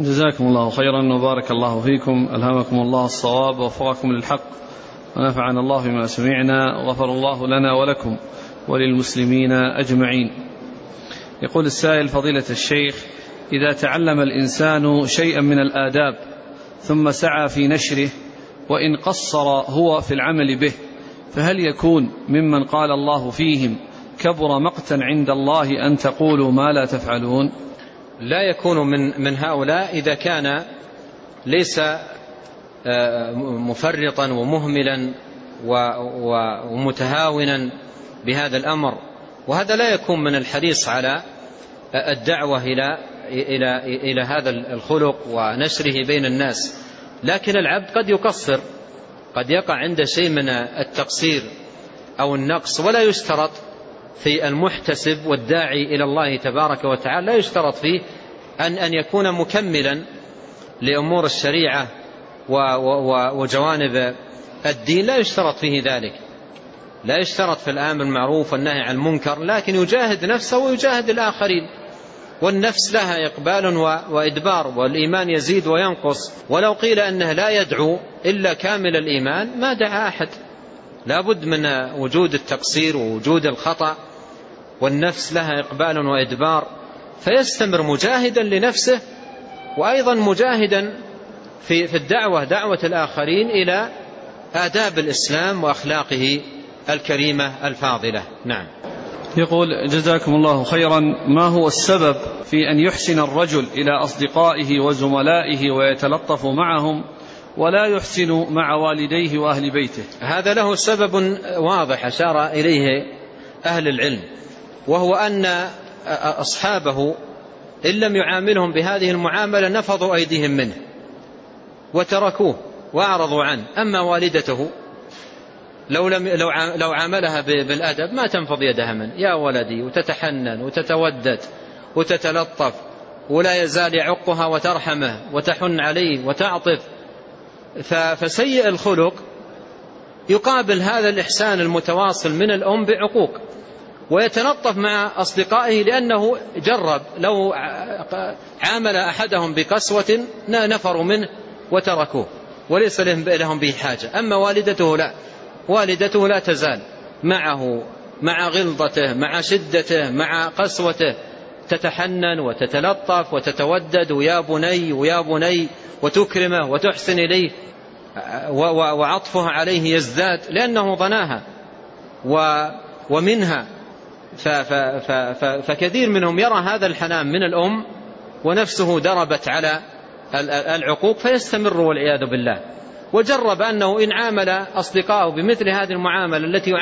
جزاكم الله خيرا وبارك الله فيكم. ألهمكم الله الصواب ووفقكم للحق. ونفعنا الله بما سمعنا وغفر الله لنا ولكم وللمسلمين أجمعين. يقول السائل فضيلة الشيخ إذا تعلم الإنسان شيئا من الآداب ثم سعى في نشره وإن قصر هو في العمل به فهل يكون ممن قال الله فيهم كبر مقتا عند الله أن تقولوا ما لا تفعلون؟ لا يكون من من هؤلاء إذا كان ليس مفرطا ومهملا ومتهاونا بهذا الأمر. وهذا لا يكون من الحريص على الدعوة إلى إلى إلى هذا الخلق ونشره بين الناس. لكن العبد قد يقصر قد يقع عنده شيء من التقصير أو النقص ولا يشترط في المحتسب والداعي إلى الله تبارك وتعالى لا يشترط فيه أن أن يكون مكملا لأمور الشريعة وجوانب الدين لا يشترط فيه ذلك. لا يشترط في الآمر المعروف والنهي عن المنكر لكن يجاهد نفسه ويجاهد الآخرين. والنفس لها إقبال وإدبار والإيمان يزيد وينقص. ولو قيل أنه لا يدعو إلا كامل الإيمان ما دعا أحد. لا بد من وجود التقصير ووجود الخطأ والنفس لها إقبال وإدبار فيستمر مجاهدا لنفسه وأيضا مجاهدا في في الدعوة دعوة الآخرين إلى آداب الإسلام وأخلاقه الكريمة الفاضلة. نعم. يقول جزاكم الله خيرا. ما هو السبب في أن يحسن الرجل إلى أصدقائه وزملائه ويتلطف معهم؟ ولا يحسن مع والديه وأهل بيته. هذا له سبب واضح أشار إليه أهل العلم وهو أن أصحابه إن لم يعاملهم بهذه المعاملة نفضوا أيديهم منه وتركوه وأعرضوا عنه. أما والدته لو, لم لو, لو عاملها بالأدب ما تنفض يدها منه. يا ولدي وتتحنن وتتودد وتتلطف ولا يزال يعقها وترحمه وتحن عليه وتعطف. فسيء الخلق يقابل هذا الإحسان المتواصل من الأم بعقوق ويتلطف مع أصدقائه لأنه جرب لو عامل أحدهم بقسوة نفروا منه وتركوه وليس لهم به حاجة. أما والدته لا والدته لا تزال معه مع غلظته مع شدته مع قسوته تتحنن وتتلطف وتتودد ويا بني ويا بني وتكرمه وتحسن إليه وعطفها عليه يزداد لأنه ضناها ومنها. فكثير منهم يرى هذا الحنان من الأم ونفسه دربت على العقوق فيستمر والعياذ بالله. وجرب أنه إن عامل أصدقائه بمثل هذه المعاملة التي